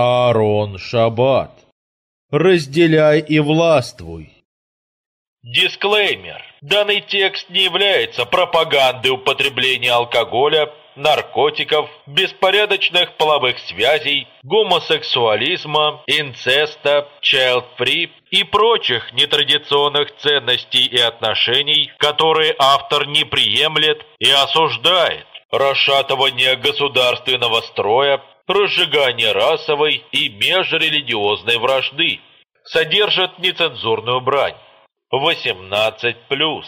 Аарон Шаббат. Разделяй и властвуй. Дисклеймер. Данный текст не является пропагандой употребления алкоголя, наркотиков, беспорядочных половых связей, гомосексуализма, инцеста, child-free и прочих нетрадиционных ценностей и отношений, которые автор не приемлет и осуждает. Расшатывание государственного строя, разжигание расовой и межрелигиозной вражды. Содержит нецензурную брань. 18+.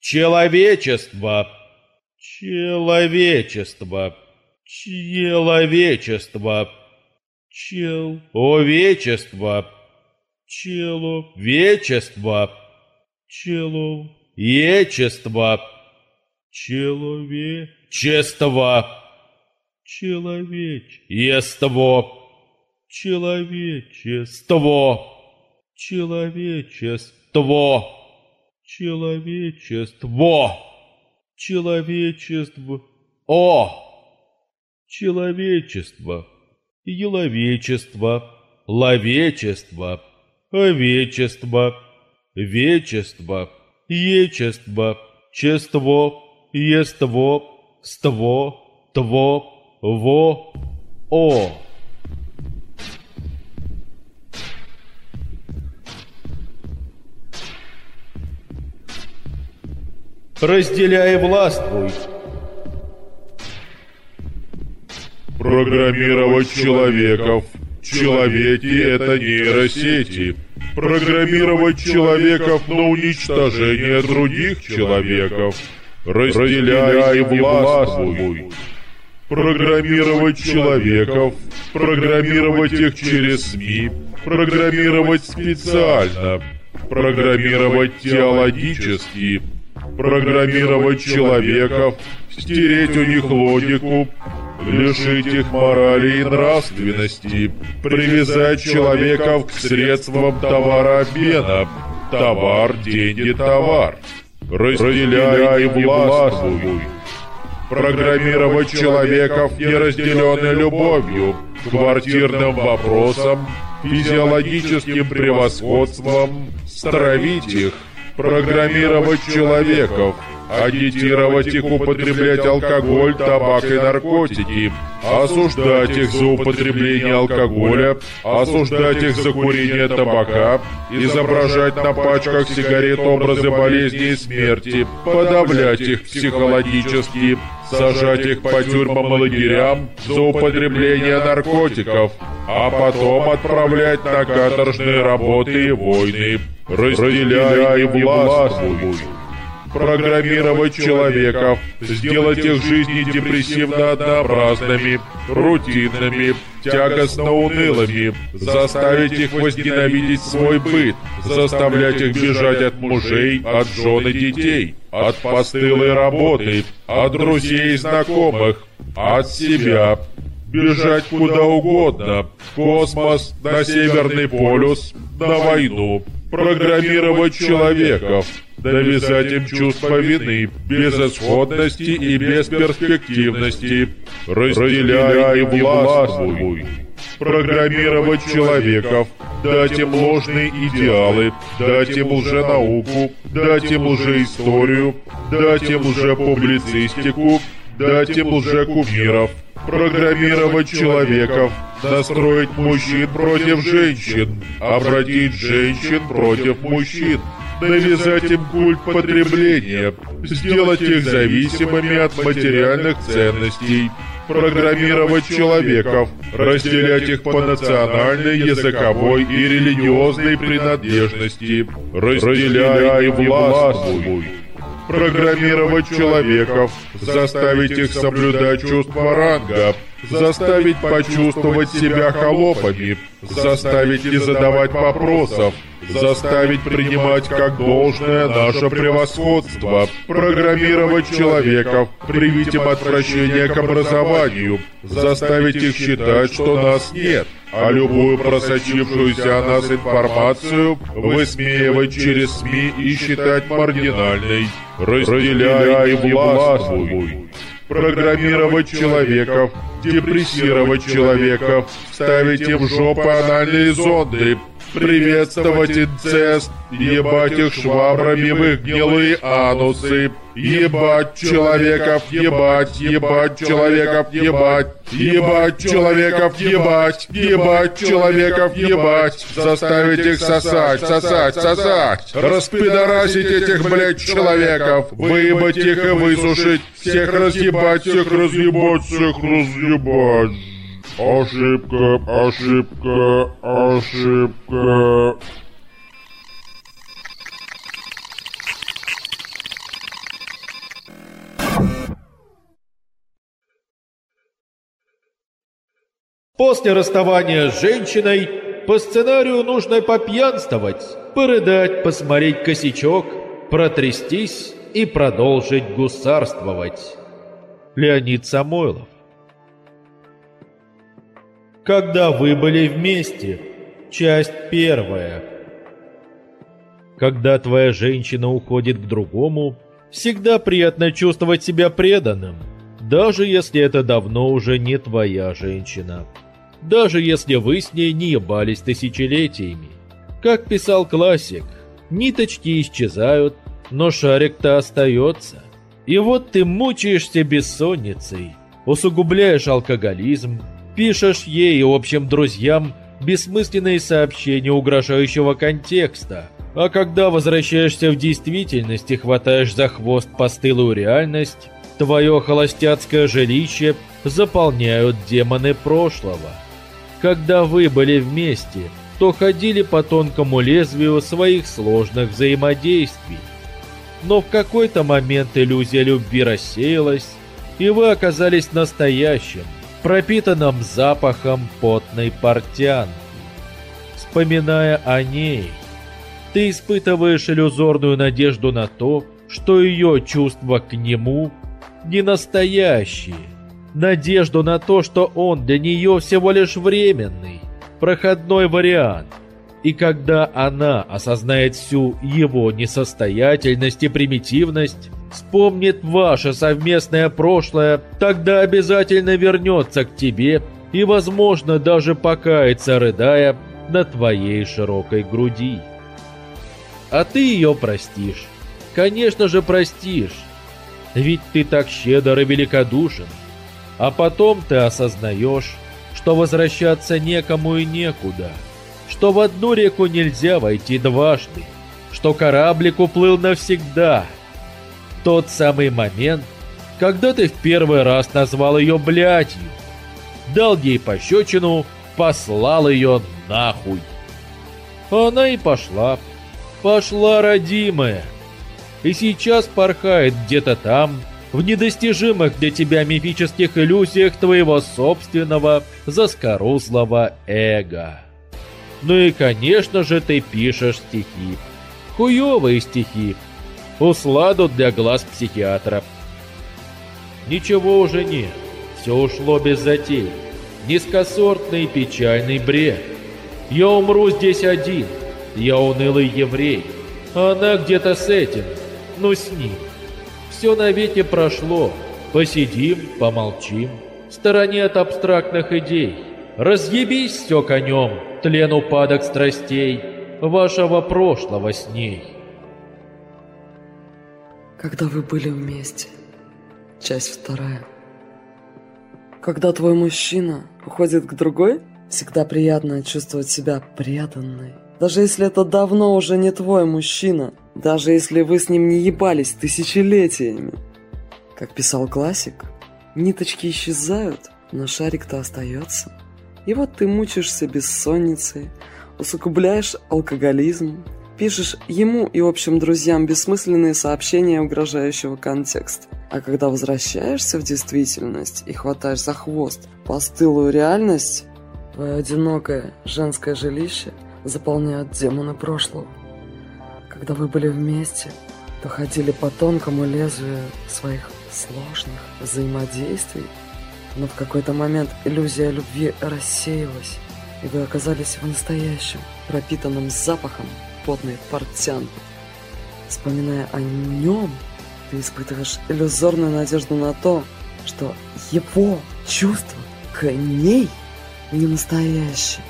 Человечество! Человечество! Человечество! Человечество! Человечество! Человечество! Человечество! Человечество! Человечество! Человечество! Человечество! Человечество! О! Человечество! Еловечество! Ловечество! Овечество! Вечество! Ечество! Чество! Ество! Ство! Тво! Во! О! разделяй властвуй. Программировать человеков. Человеки — это нейросети. Программировать человеков на уничтожение других человеков. Разделяй и властвуй. Программировать человеков, программировать их через СМИ, программировать специально, программировать теологически, программировать человеков, стереть у них логику, лишить их морали и нравственности, привязать человеков к средствам товарообмена, товар, деньги, товар, разделяй и властвуй, программировать человеков, неразделенной любовью, квартирным вопросам, физиологическим превосходством, стравить их, программировать человеков, агитировать их употреблять алкоголь, табак и наркотики, осуждать их за употребление алкоголя, осуждать их за курение табака, изображать на пачках сигарет образы болезни и смерти, подавлять их психологически, сажать их по тюрьмам и лагерям за употребление наркотиков, а потом отправлять на каторжные работы и войны, разделяя и властвуй программировать человеков, сделать их жизни депрессивно однообразными, рутинными, тягостно унылыми, заставить их возненавидеть свой быт, заставлять их бежать от мужей, от жен и детей, от постылой работы, от друзей и знакомых, от себя, бежать куда угодно, в космос, на Северный полюс, на войну, программировать человеков, навязать им чувство вины, безысходности и бесперспективности, разделяя и властвуй. Программировать человеков, дать им ложные идеалы, дать им лженауку, дать им лжеисторию, дать им лжепублицистику, дать им лжекумиров, программировать человеков, настроить мужчин против женщин, обратить женщин против мужчин, навязать им культ потребления, сделать их зависимыми от материальных ценностей, программировать человеков, разделять их по национальной, языковой и религиозной принадлежности, разделяя и властвуй. Программировать человеков, заставить их соблюдать чувство ранга, заставить почувствовать себя холопами, заставить не задавать вопросов, заставить принимать как должное наше превосходство, программировать человеков, привить им отвращение к образованию, заставить их считать, что нас нет, а любую просочившуюся о нас информацию высмеивать через СМИ и считать маргинальной, разделяя и властвуй программировать человеков, депрессировать человеков, ставить им в жопы анальные зонды, приветствовать инцест, ебать их швабрами в их гнилые анусы, ебать человеков, ебать, ебать человеков, ебать, ебать человеков, ебать, ебать человеков, ебать, заставить их сосать, сосать, сосать, распидорасить этих, блядь, человеков, выебать их и высушить, всех разъебать, всех разъебать, всех разъебать. Ошибка, ошибка, ошибка. После расставания с женщиной по сценарию нужно попьянствовать, порыдать, посмотреть косячок, протрястись и продолжить гусарствовать. Леонид Самойлов Когда вы были вместе. Часть первая. Когда твоя женщина уходит к другому, всегда приятно чувствовать себя преданным, даже если это давно уже не твоя женщина даже если вы с ней не ебались тысячелетиями. Как писал классик, ниточки исчезают, но шарик-то остается. И вот ты мучаешься бессонницей, усугубляешь алкоголизм, пишешь ей и общим друзьям бессмысленные сообщения угрожающего контекста, а когда возвращаешься в действительность и хватаешь за хвост постылую реальность, твое холостяцкое жилище заполняют демоны прошлого – когда вы были вместе, то ходили по тонкому лезвию своих сложных взаимодействий. Но в какой-то момент иллюзия любви рассеялась, и вы оказались настоящим, пропитанным запахом потной портянки. Вспоминая о ней, ты испытываешь иллюзорную надежду на то, что ее чувства к нему не настоящие, надежду на то, что он для нее всего лишь временный, проходной вариант. И когда она осознает всю его несостоятельность и примитивность, вспомнит ваше совместное прошлое, тогда обязательно вернется к тебе и, возможно, даже покается, рыдая на твоей широкой груди. А ты ее простишь. Конечно же простишь. Ведь ты так щедр и великодушен. А потом ты осознаешь, что возвращаться некому и некуда, что в одну реку нельзя войти дважды, что кораблик уплыл навсегда. Тот самый момент, когда ты в первый раз назвал ее блядью, дал ей пощечину, послал ее нахуй. Она и пошла, пошла родимая, и сейчас порхает где-то там, в недостижимых для тебя мифических иллюзиях твоего собственного заскорузлого эго. Ну и, конечно же, ты пишешь стихи. Хуёвые стихи. Усладу для глаз психиатра. Ничего уже нет. Все ушло без затей. Низкосортный печальный бред. Я умру здесь один. Я унылый еврей. Она где-то с этим. Ну с ним. Все навеки прошло. Посидим, помолчим. В стороне от абстрактных идей. Разъебись все конем, тлен упадок страстей Вашего прошлого с ней. Когда вы были вместе. Часть вторая. Когда твой мужчина уходит к другой, всегда приятно чувствовать себя преданной. Даже если это давно уже не твой мужчина – даже если вы с ним не ебались тысячелетиями. Как писал классик, ниточки исчезают, но шарик-то остается. И вот ты мучаешься бессонницей, усугубляешь алкоголизм, пишешь ему и общим друзьям бессмысленные сообщения угрожающего контекста. А когда возвращаешься в действительность и хватаешь за хвост постылую реальность, твое одинокое женское жилище заполняют демоны прошлого. Когда вы были вместе, то ходили по тонкому лезвию своих сложных взаимодействий, но в какой-то момент иллюзия любви рассеялась, и вы оказались в настоящем, пропитанном запахом потной портянки. Вспоминая о нем, ты испытываешь иллюзорную надежду на то, что его чувства к ней не настоящие.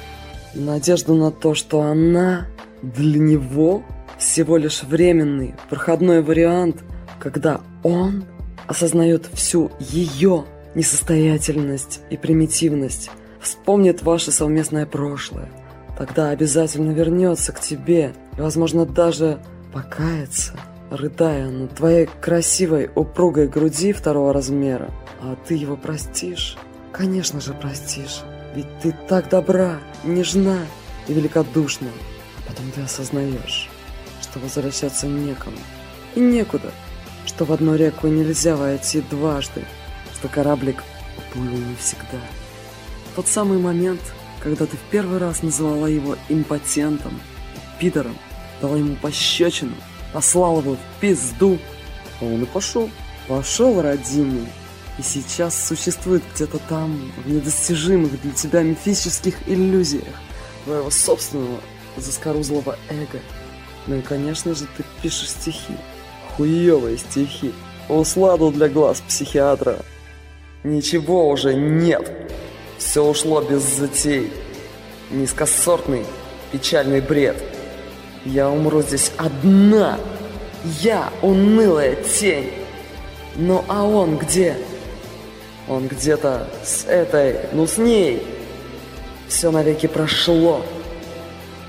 Надежда на то, что она для него всего лишь временный, проходной вариант, когда он осознает всю ее несостоятельность и примитивность, вспомнит ваше совместное прошлое, тогда обязательно вернется к тебе и, возможно, даже покается, рыдая на твоей красивой упругой груди второго размера. А ты его простишь? Конечно же простишь, ведь ты так добра, нежна и великодушна. Потом ты осознаешь, что возвращаться некому и некуда, что в одну реку нельзя войти дважды, что кораблик уплыл навсегда. Тот самый момент, когда ты в первый раз назвала его импотентом, пидором, дала ему пощечину, послал его в пизду, а он и пошел. Пошел, родимый. И сейчас существует где-то там, в недостижимых для тебя мифических иллюзиях твоего собственного заскорузлого эго. Ну и, конечно же, ты пишешь стихи. Хуевые стихи. Усладу для глаз психиатра. Ничего уже нет. Все ушло без затей. Низкосортный, печальный бред. Я умру здесь одна. Я унылая тень. Ну а он где? Он где-то с этой, ну с ней. Все навеки прошло.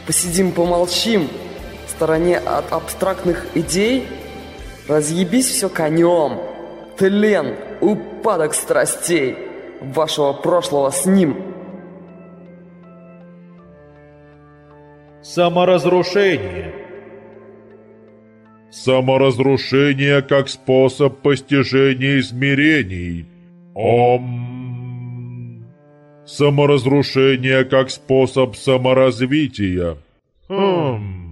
Посидим, помолчим. В стороне от абстрактных идей. Разъебись все конем. Тлен, упадок страстей вашего прошлого с ним. Саморазрушение. Саморазрушение как способ постижения измерений. Ом. Саморазрушение как способ саморазвития. Хм.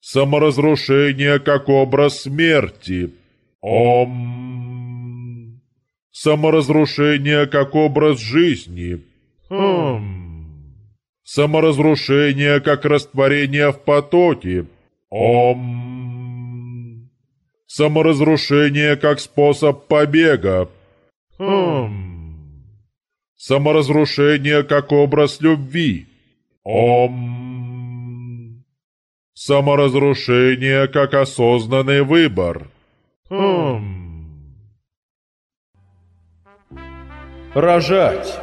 Саморазрушение как образ смерти. Ом. Саморазрушение как образ жизни. Хм. Саморазрушение как растворение в потоке. Ом. Саморазрушение как способ побега. Хм. Саморазрушение как образ любви. Ом. Саморазрушение как осознанный выбор. Хм. Рожать.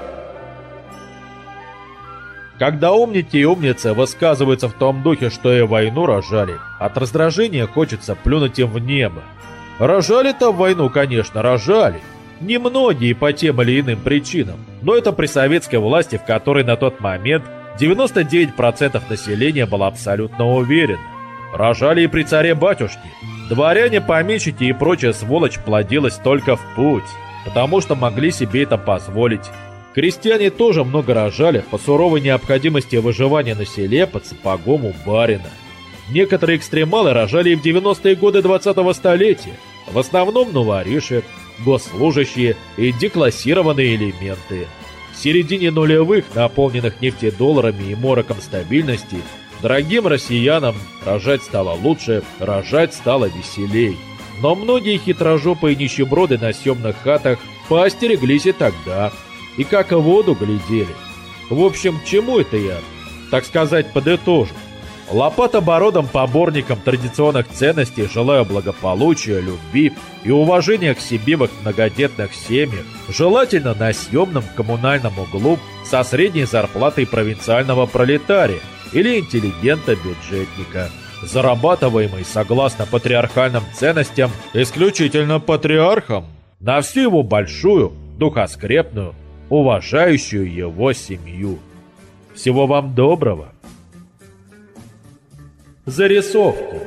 Когда умники и умницы высказываются в том духе, что и войну рожали, от раздражения хочется плюнуть им в небо. Рожали-то в войну, конечно, рожали. Немногие по тем или иным причинам, но это при советской власти, в которой на тот момент 99% населения было абсолютно уверено. Рожали и при царе-батюшке. Дворяне, помещики и прочая сволочь плодилась только в путь, потому что могли себе это позволить. Крестьяне тоже много рожали по суровой необходимости выживания на селе под сапогом у барина. Некоторые экстремалы рожали и в 90-е годы 20-го столетия, в основном новориши, госслужащие и деклассированные элементы. В середине нулевых, наполненных нефтедолларами и мороком стабильности, дорогим россиянам рожать стало лучше, рожать стало веселей. Но многие хитрожопые нищеброды на съемных хатах поостереглись и тогда – и как воду глядели. В общем, чему это я, так сказать, подытожу? Лопатобородым поборникам традиционных ценностей желаю благополучия, любви и уважения к себе в их многодетных семьях, желательно на съемном коммунальном углу со средней зарплатой провинциального пролетария или интеллигента-бюджетника, зарабатываемой согласно патриархальным ценностям исключительно патриархом, на всю его большую, духоскрепную, уважающую его семью. Всего вам доброго. Зарисовки.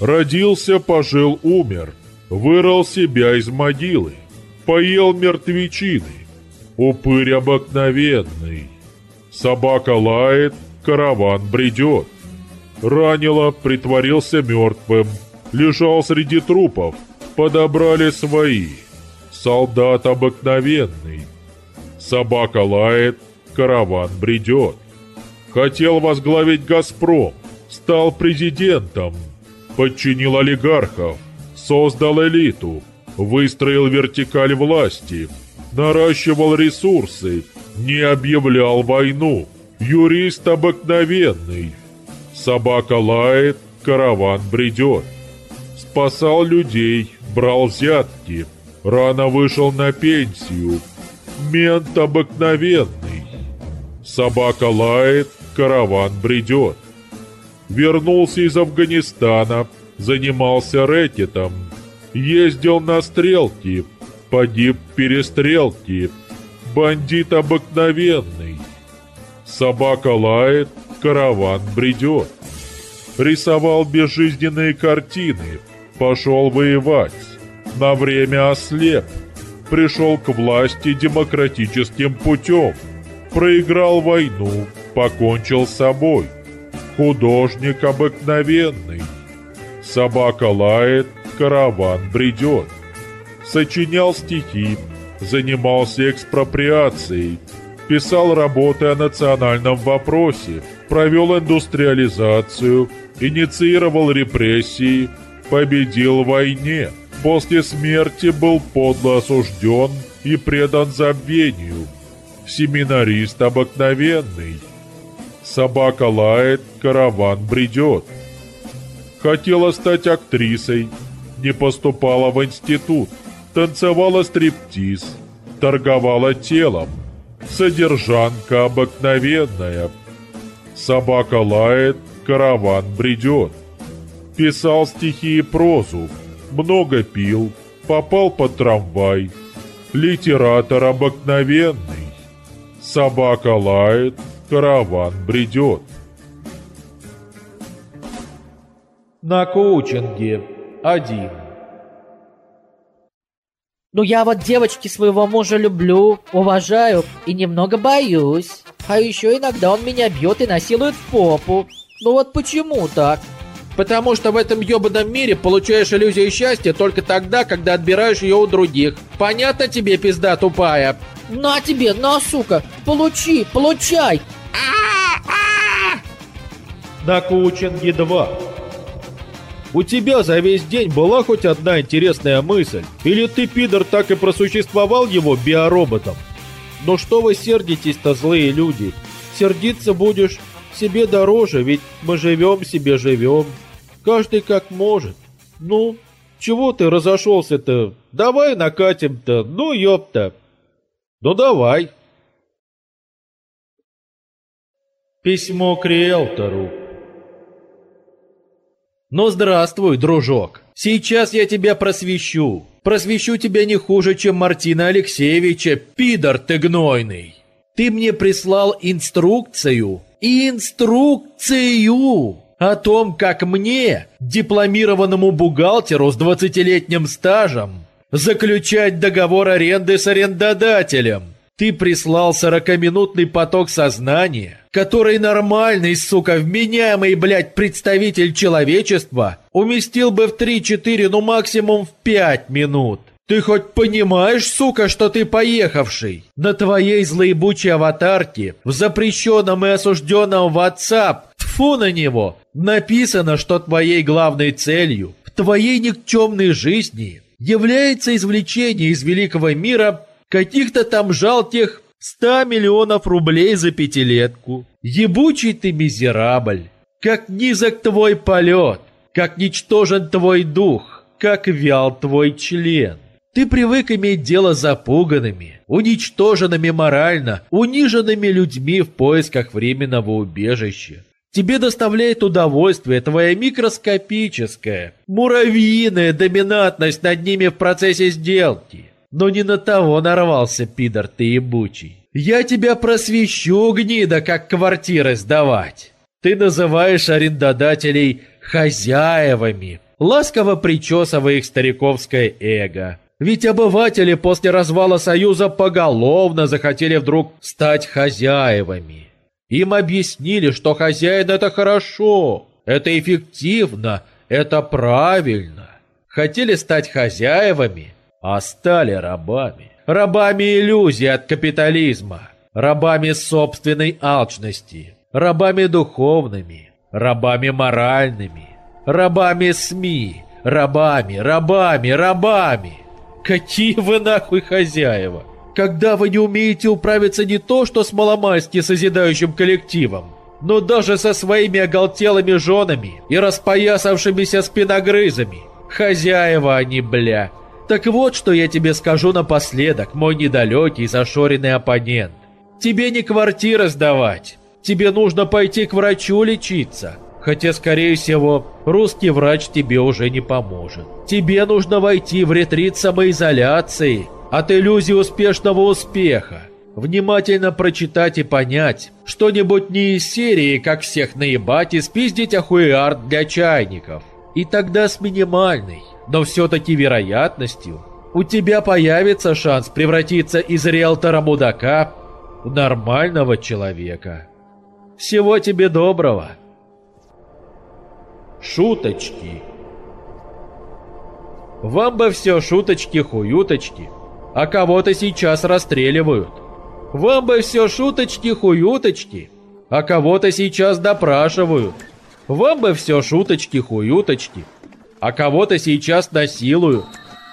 Родился, пожил, умер, вырыл себя из могилы, поел мертвечины, упырь обыкновенный. Собака лает, караван бредет. Ранило, притворился мертвым, лежал среди трупов, подобрали свои солдат обыкновенный. Собака лает, караван бредет. Хотел возглавить «Газпром», стал президентом, подчинил олигархов, создал элиту, выстроил вертикаль власти, наращивал ресурсы, не объявлял войну. Юрист обыкновенный. Собака лает, караван бредет. Спасал людей, брал взятки. Рано вышел на пенсию. Мент обыкновенный. Собака лает, караван бредет. Вернулся из Афганистана, занимался рэкетом. Ездил на стрелки, погиб в перестрелке. Бандит обыкновенный. Собака лает, караван бредет. Рисовал безжизненные картины, пошел воевать. На время ослеп. Пришел к власти демократическим путем. Проиграл войну, покончил с собой. Художник обыкновенный. Собака лает, караван бредет. Сочинял стихи, занимался экспроприацией, писал работы о национальном вопросе, провел индустриализацию, инициировал репрессии, победил в войне. После смерти был подло осужден и предан забвению. Семинарист обыкновенный. Собака лает, караван бредет. Хотела стать актрисой, не поступала в институт, танцевала стриптиз, торговала телом. Содержанка обыкновенная. Собака лает, караван бредет. Писал стихи и прозу, много пил, попал под трамвай. Литератор обыкновенный. Собака лает, караван бредет. На коучинге один. Ну я вот девочки своего мужа люблю, уважаю и немного боюсь. А еще иногда он меня бьет и насилует в попу. Ну вот почему так? Потому что в этом ебаном мире получаешь иллюзию счастья только тогда, когда отбираешь ее у других. Понятно тебе, пизда тупая? На тебе, на, сука, получи, получай. На коучинге 2. У тебя за весь день была хоть одна интересная мысль? Или ты, пидор, так и просуществовал его биороботом? Но что вы сердитесь-то, злые люди? Сердиться будешь себе дороже, ведь мы живем себе живем. Каждый как может. Ну, чего ты разошелся-то? Давай накатим-то, ну ёпта. Ну давай. Письмо к риэлтору. Ну здравствуй, дружок. Сейчас я тебя просвещу. Просвещу тебя не хуже, чем Мартина Алексеевича, пидор ты гнойный. Ты мне прислал инструкцию. Инструкцию! О том, как мне, дипломированному бухгалтеру с 20-летним стажем, заключать договор аренды с арендодателем. Ты прислал сорокаминутный поток сознания, который нормальный, сука, вменяемый, блядь, представитель человечества уместил бы в 3-4, ну максимум в 5 минут. Ты хоть понимаешь, сука, что ты поехавший? На твоей злоебучей аватарке, в запрещенном и осужденном WhatsApp, тфу на него, написано, что твоей главной целью в твоей никчемной жизни является извлечение из великого мира каких-то там жалких 100 миллионов рублей за пятилетку. Ебучий ты мизерабль. Как низок твой полет, как ничтожен твой дух, как вял твой член. Ты привык иметь дело с запуганными, уничтоженными морально, униженными людьми в поисках временного убежища. Тебе доставляет удовольствие твоя микроскопическая, муравьиная доминантность над ними в процессе сделки. Но не на того нарвался, пидор ты ебучий. Я тебя просвещу, гнида, как квартиры сдавать. Ты называешь арендодателей хозяевами, ласково причесывая их стариковское эго. Ведь обыватели после развала Союза поголовно захотели вдруг стать хозяевами. Им объяснили, что хозяин это хорошо, это эффективно, это правильно. Хотели стать хозяевами, а стали рабами. Рабами иллюзий от капитализма, рабами собственной алчности, рабами духовными, рабами моральными, рабами СМИ, Рабами, рабами, рабами! Какие вы нахуй хозяева! Когда вы не умеете управиться не то что с маломасти созидающим коллективом, но даже со своими оголтелыми женами и распоясавшимися спиногрызами. Хозяева они, бля. Так вот, что я тебе скажу напоследок, мой недалекий зашоренный оппонент. Тебе не квартира сдавать. Тебе нужно пойти к врачу лечиться. Хотя, скорее всего, русский врач тебе уже не поможет. Тебе нужно войти в ретрит самоизоляции от иллюзии успешного успеха. Внимательно прочитать и понять что-нибудь не из серии, как всех наебать и спиздить ахуиард для чайников. И тогда с минимальной, но все-таки вероятностью, у тебя появится шанс превратиться из риэлтора-мудака в нормального человека. Всего тебе доброго. Шуточки. Вам бы все шуточки-хуюточки, а кого-то сейчас расстреливают. Вам бы все шуточки-хуюточки, а кого-то сейчас допрашивают. Вам бы все шуточки-хуюточки, а кого-то сейчас насилуют.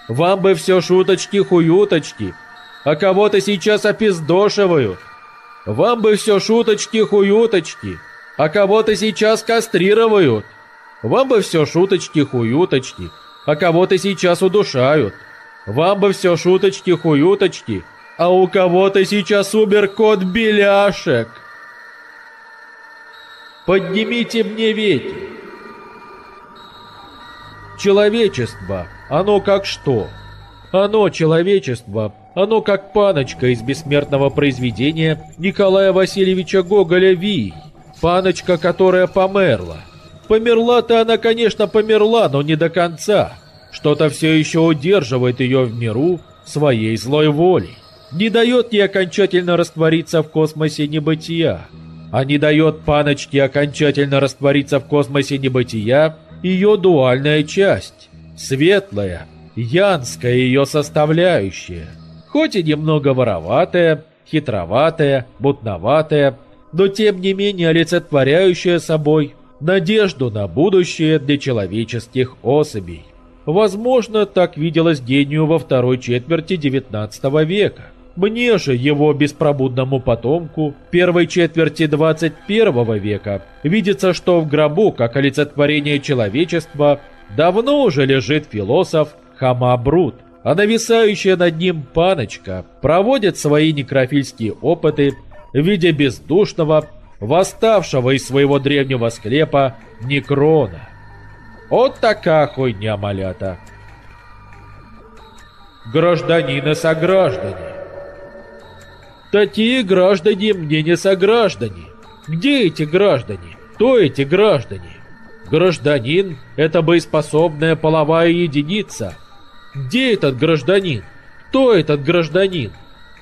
Вам бы все шуточки-хуюточки, а кого-то сейчас опиздошивают. Вам бы все шуточки-хуюточки, а кого-то сейчас кастрируют. Вам бы все шуточки-хуюточки, а кого-то сейчас удушают. Вам бы все шуточки-хуюточки, а у кого-то сейчас убер-код беляшек. Поднимите мне ветер. Человечество, оно как что? Оно, человечество, оно как паночка из бессмертного произведения Николая Васильевича Гоголя «Вий». Паночка, которая померла. Померла-то она, конечно, померла, но не до конца. Что-то все еще удерживает ее в миру своей злой волей. Не дает ей окончательно раствориться в космосе небытия. А не дает паночке окончательно раствориться в космосе небытия ее дуальная часть. Светлая, янская ее составляющая. Хоть и немного вороватая, хитроватая, бутноватая, но тем не менее олицетворяющая собой надежду на будущее для человеческих особей. Возможно, так виделось гению во второй четверти XIX века. Мне же, его беспробудному потомку, первой четверти 21 века, видится, что в гробу, как олицетворение человечества, давно уже лежит философ Хамабрут, а нависающая над ним паночка проводит свои некрофильские опыты в виде бездушного, восставшего из своего древнего склепа Некрона. Вот такая хуйня, малята. Гражданины сограждане. Такие граждане мне не сограждане. Где эти граждане? Кто эти граждане? Гражданин – это боеспособная половая единица. Где этот гражданин? Кто этот гражданин?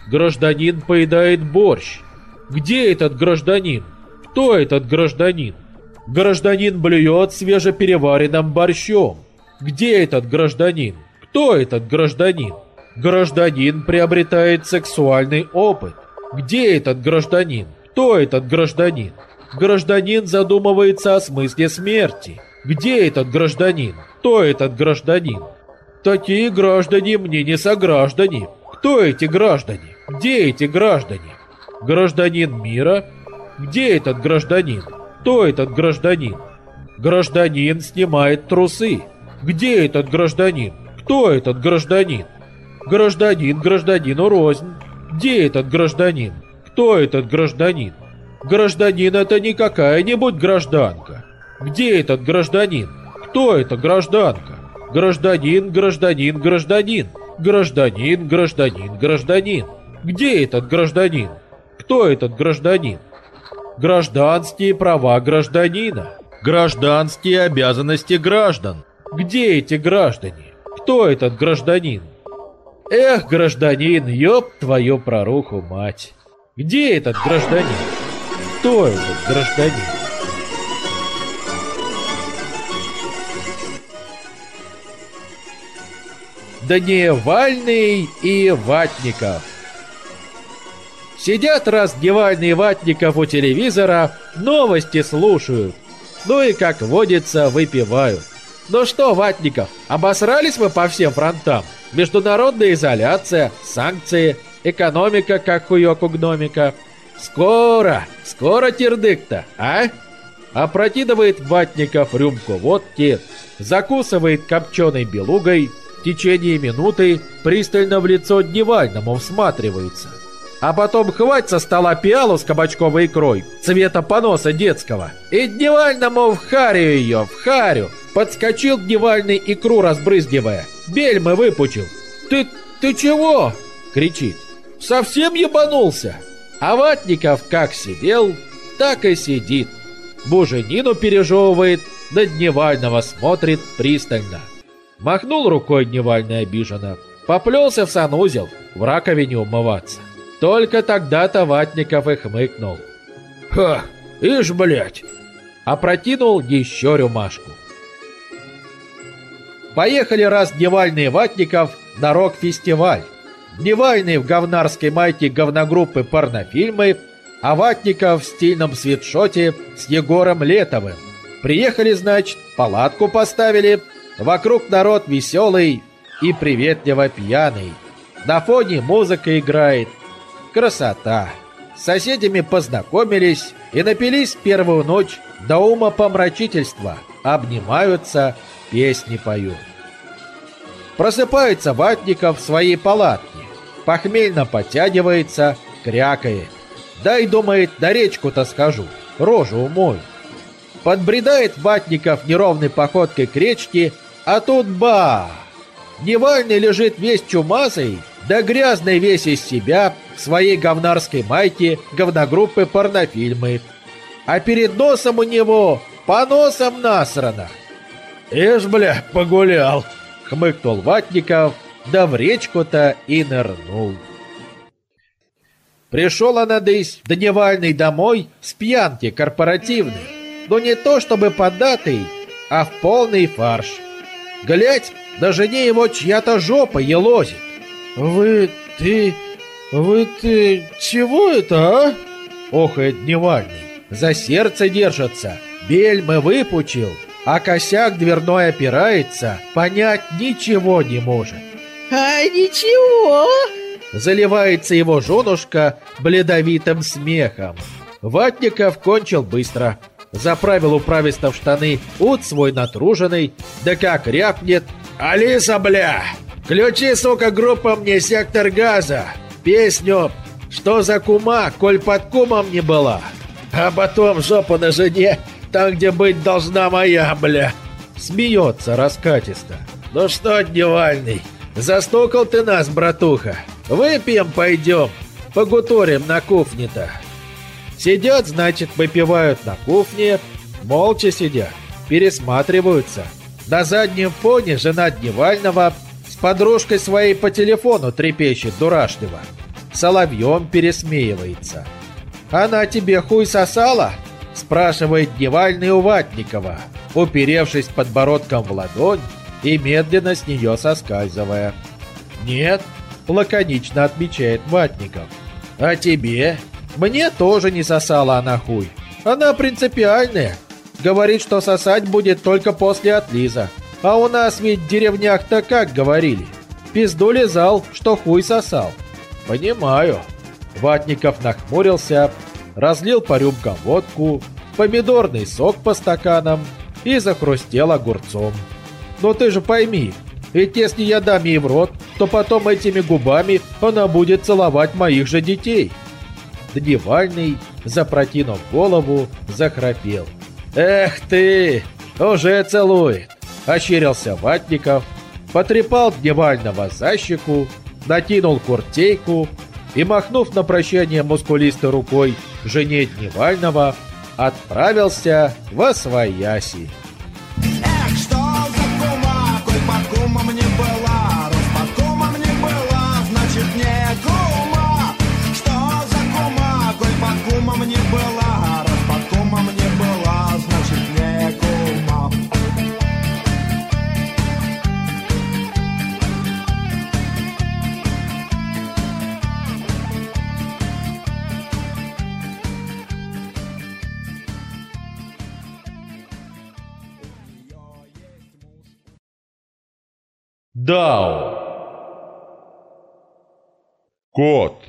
Гражданин поедает борщ. Где этот гражданин? Кто этот гражданин? Гражданин блюет свежепереваренным борщом. Где этот гражданин? Кто этот гражданин? Гражданин приобретает сексуальный опыт. Где этот гражданин? Кто этот гражданин? Гражданин задумывается о смысле смерти. Где этот гражданин? Кто этот гражданин? Такие граждане мне не сограждане. Кто эти граждане? Где эти граждане? Гражданин мира? Где этот гражданин? Кто этот гражданин? Гражданин снимает трусы. Где этот гражданин? Кто этот гражданин? Гражданин гражданину рознь. Где этот гражданин? Кто этот гражданин? Гражданин это не какая-нибудь гражданка. Где этот гражданин? Кто эта гражданка? Гражданин, гражданин, гражданин. Гражданин, гражданин, гражданин. Где этот гражданин? Кто этот гражданин? Гражданские права гражданина. Гражданские обязанности граждан. Где эти граждане? Кто этот гражданин? Эх, гражданин, ёб твою проруху мать. Где этот гражданин? Кто этот гражданин? Дневальный и Ватников Сидят раз Дневальный Ватников у телевизора, новости слушают. Ну и, как водится, выпивают. Ну что, Ватников, обосрались мы по всем фронтам? Международная изоляция, санкции, экономика как хуёк у гномика. Скоро, скоро тирдык-то, а? Опрокидывает Ватников рюмку водки, закусывает копченой белугой, в течение минуты пристально в лицо Дневальному всматривается. А потом хвать со стола пиалу с кабачковой икрой, цвета поноса детского, и Дневальному в харю ее, в харю. Подскочил Дневальный икру разбрызгивая, бельмы выпучил. «Ты, ты чего?» — кричит. «Совсем ебанулся?» А Ватников как сидел, так и сидит. Буженину пережевывает, на Дневального смотрит пристально. Махнул рукой Дневальный обиженно, поплелся в санузел, в раковине умываться. Только тогда-то Ватников и хмыкнул. «Ха, ишь, блядь!» Опрокинул еще рюмашку. Поехали раз Дневальный Ватников на рок-фестиваль. Дневальный в говнарской майке говногруппы порнофильмы, а Ватников в стильном свитшоте с Егором Летовым. Приехали, значит, палатку поставили, вокруг народ веселый и приветливо пьяный. На фоне музыка играет. Красота. С соседями познакомились и напились первую ночь до ума помрачительства. Обнимаются, песни поют. Просыпается Ватников в своей палатке. Похмельно подтягивается, крякает. Дай, думает, на речку-то схожу, рожу умою. Подбредает Ватников неровной походкой к речке, а тут ба! Невальный лежит весь чумазый, да грязный весь из себя в своей говнарской майке говногруппы порнофильмы. А перед носом у него по носам насрано. «Эш, бля, погулял!» — хмыкнул Ватников, да в речку-то и нырнул. Пришел Анадысь Дневальный домой с пьянки корпоративной, но не то чтобы податый, а в полный фарш. Глядь, на жене его чья-то жопа елозит. «Вы, ты, вы, ты, чего это, а?» Охает Дневальный. За сердце держится, бельмы выпучил, а косяк дверной опирается, понять ничего не может. А ничего, Заливается его женушка бледовитым смехом. Ватников кончил быстро. Заправил управисто в штаны ут свой натруженный, да как рявкнет «Алиса, бля! Ключи, сука, группа мне сектор газа! Песню «Что за кума, коль под кумом не была?» А потом жопу на жене, там, где быть должна моя, бля!» Смеется раскатисто. «Ну что, дневальный, застукал ты нас, братуха!» Выпьем пойдем, погуторим на кухне-то. Сидят, значит, выпивают на кухне, молча сидят, пересматриваются. На заднем фоне жена Дневального с подружкой своей по телефону трепещет дурашливо. Соловьем пересмеивается. «Она тебе хуй сосала?» Спрашивает Дневальный у Ватникова, уперевшись подбородком в ладонь и медленно с нее соскальзывая. «Нет», лаконично отмечает Ватников. А тебе? Мне тоже не сосала она хуй. Она принципиальная. Говорит, что сосать будет только после отлиза. А у нас ведь в деревнях-то как говорили? Пизду лизал, что хуй сосал. Понимаю. Ватников нахмурился, разлил по рюмкам водку, помидорный сок по стаканам и захрустел огурцом. Но ты же пойми, ведь если я дам ей в рот, то потом этими губами она будет целовать моих же детей. Дневальный, запрокинув голову, захрапел. «Эх ты! Уже целует!» Ощерился Ватников, потрепал Дневального за щеку, накинул куртейку и, махнув на прощание мускулистой рукой жене Дневального, отправился во свояси. Дао. Кот.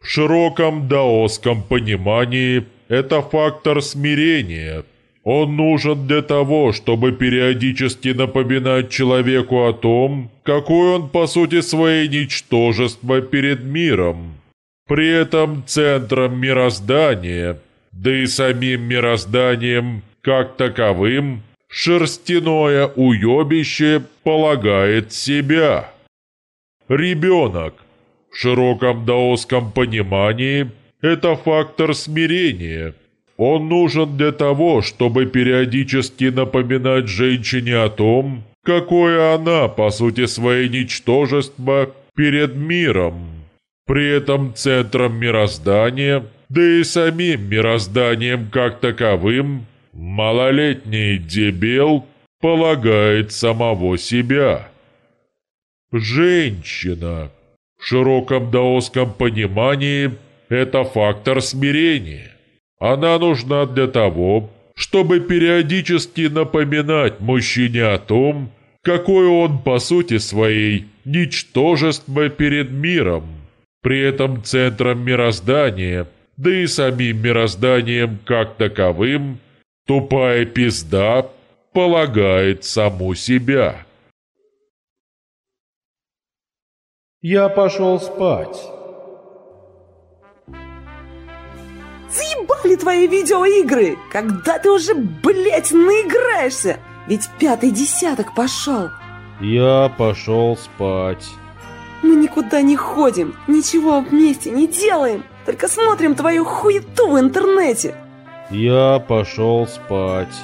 В широком даосском понимании это фактор смирения. Он нужен для того, чтобы периодически напоминать человеку о том, какой он по сути своей ничтожество перед миром. При этом центром мироздания, да и самим мирозданием как таковым, шерстяное уебище полагает себя. Ребенок в широком даосском понимании это фактор смирения. Он нужен для того, чтобы периодически напоминать женщине о том, какое она, по сути своей ничтожество, перед миром. При этом центром мироздания, да и самим мирозданием как таковым, малолетний дебил полагает самого себя. Женщина в широком даосском понимании – это фактор смирения. Она нужна для того, чтобы периодически напоминать мужчине о том, какой он по сути своей ничтожество перед миром. При этом центром мироздания, да и самим мирозданием как таковым, тупая пизда полагает саму себя. Я пошел спать. Заебали твои видеоигры! Когда ты уже, блядь, наиграешься? Ведь пятый десяток пошел. Я пошел спать. Мы никуда не ходим, ничего вместе не делаем, только смотрим твою хуету в интернете. Я пошел спать.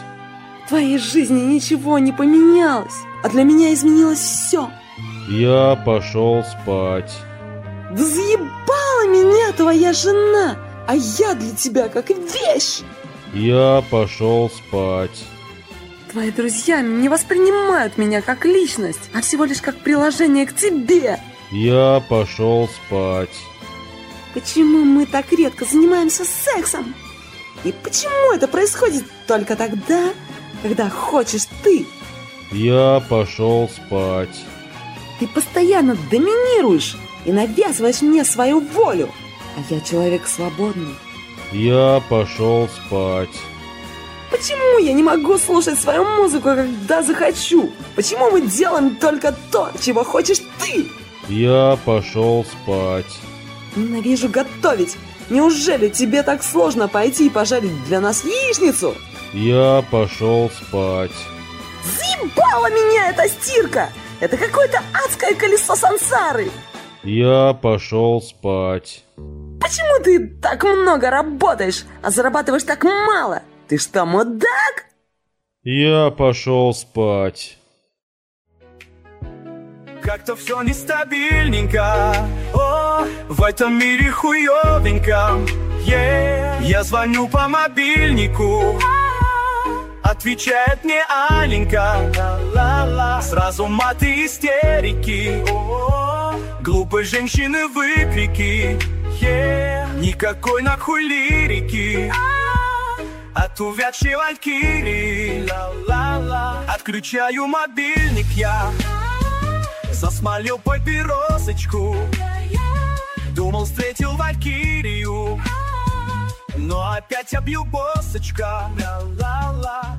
В твоей жизни ничего не поменялось, а для меня изменилось все. Я пошел спать. Взъебала меня твоя жена, а я для тебя как вещь. Я пошел спать. Твои друзья не воспринимают меня как личность, а всего лишь как приложение к тебе. Я пошел спать. Почему мы так редко занимаемся сексом? И почему это происходит только тогда, когда хочешь ты? Я пошел спать. Ты постоянно доминируешь и навязываешь мне свою волю, а я человек свободный. Я пошел спать. Почему я не могу слушать свою музыку, когда захочу? Почему мы делаем только то, чего хочешь ты? Я пошел спать. Ненавижу готовить. Неужели тебе так сложно пойти и пожарить для нас яичницу? Я пошел спать. Заебала меня эта стирка! Это какое-то адское колесо сансары! Я пошел спать. Почему ты так много работаешь, а зарабатываешь так мало? Ты что, мудак? Я пошел спать. Как-то все нестабильненько. О, в этом мире хуёвенько. Yeah. Я звоню по мобильнику. Отвечает мне Аленька. Сразу маты истерики. Глупой женщины выкрики. Никакой нахуй лирики. От увядшей валькирии. Отключаю мобильник я Засмолил папиросочку. Думал, встретил Валькирию. Но опять я бью босочка. Ла-ла-ла